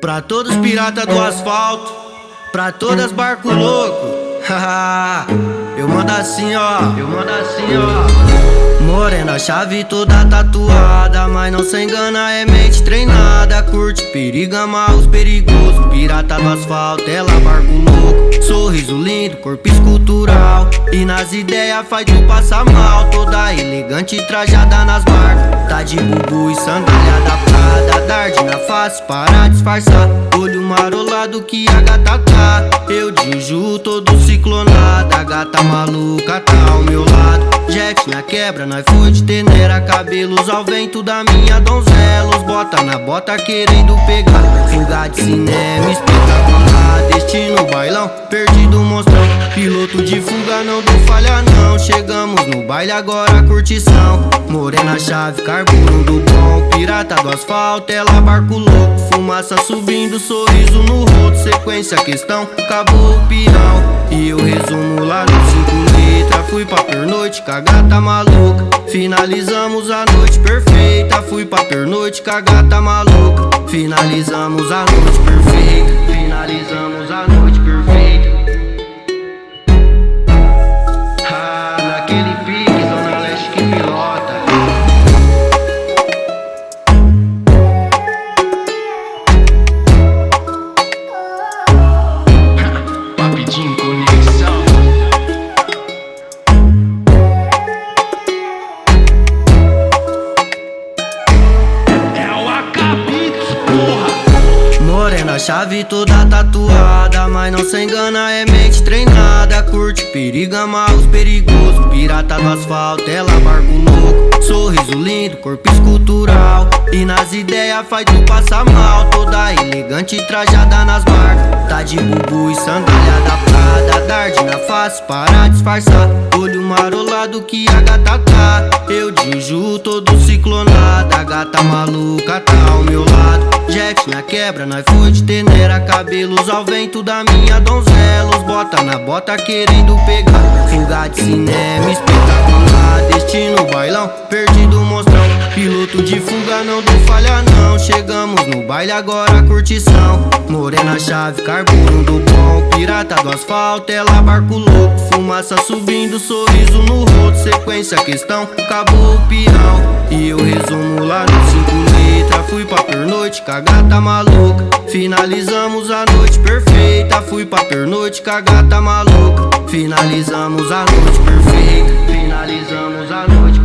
Pra todos piratas do asfalto, pra todas barco louco. eu mando assim, ó. Eu mando assim, ó. Morena, chave toda tatuada, mas não se engana, é mente treinada. Curte periga, os perigoso. Pirata do asfalto, ela barco louco. Sorriso lindo, corpo escultural. E nas ideias faz tu passar mal. Toda elegante, trajada nas marcas. Tá de bubu e sandália da Prada. Para disfarçar. Olho marolado que a gata tá. Eu de Ju todo ciclonado. A gata maluca tá ao meu lado. Jack na quebra, nós foi de tenera. Cabelos ao vento da minha donzela. Os bota na bota querendo pegar. Fuga de cinema espetacular. Destino bailão, perdido. Piloto de fuga, não dou falha não. Chegamos no baile agora, curtição. Morena chave, carbono do bom. Pirata do asfalto, ela barco louco. Fumaça subindo, sorriso no rosto. Sequência, questão, acabou o peão. E eu resumo lá no 5 letras. Fui pra pernoite com a gata maluca. Finalizamos a noite perfeita. Fui pra pernoite com a gata maluca. Finalizamos a noite perfeita. Finalizamos a noite Rapidinho conexão. É o Acabits, porra! Morena, chave toda tatuada, mas não se engana, é mente treinada. Curte periga, os perigoso. Pirata do asfalto, ela barco louco. Sorriso lindo, corpo escultural. E nas ideias faz tu passar mal. Toda elegante, trajada nas marcas. Tá de bubu e sandália na face para disfarçar. Olho marolado que a gata tá. Eu Ju todo ciclonado. A gata maluca tá ao meu lado. Jack na quebra, nós foi de tenera. Cabelos ao vento da minha donzela. Os bota na bota querendo pegar. Fuga de cinema espetacular. Destino bailão, perdido monstrão. Piloto de fuga, não dou falha não. Chegamos no baile agora, curtição. Morena chave, carbono do bom. Pirata do asfalto, ela barco louco. Fumaça subindo, sorriso no rosto. Sequência, questão, acabou o peão. E eu resumo lá no 5 letras. Fui pra pernoite com a gata maluca. Finalizamos a noite perfeita. Fui pra pernoite com a gata maluca. Finalizamos a noite perfeita. Finalizamos a noite.